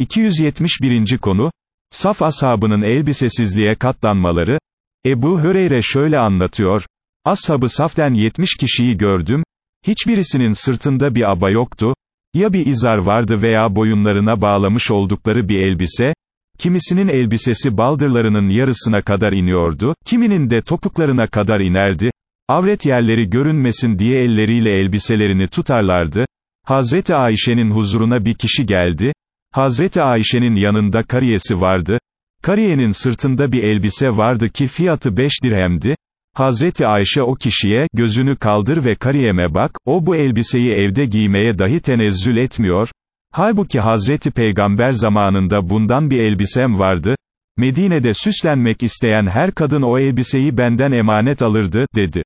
271. konu, Saf ashabının elbisesizliğe katlanmaları, Ebu Höreyre şöyle anlatıyor, Ashabı Saf'ten 70 kişiyi gördüm, hiçbirisinin sırtında bir aba yoktu, ya bir izar vardı veya boyunlarına bağlamış oldukları bir elbise, kimisinin elbisesi baldırlarının yarısına kadar iniyordu, kiminin de topuklarına kadar inerdi, avret yerleri görünmesin diye elleriyle elbiselerini tutarlardı, Hazreti Ayşe'nin huzuruna bir kişi geldi, Hazreti Ayşe'nin yanında kariyesi vardı, kariyenin sırtında bir elbise vardı ki fiyatı beş dirhemdi, Hazreti Ayşe o kişiye, gözünü kaldır ve kariyeme bak, o bu elbiseyi evde giymeye dahi tenezzül etmiyor, halbuki Hazreti Peygamber zamanında bundan bir elbisem vardı, Medine'de süslenmek isteyen her kadın o elbiseyi benden emanet alırdı, dedi.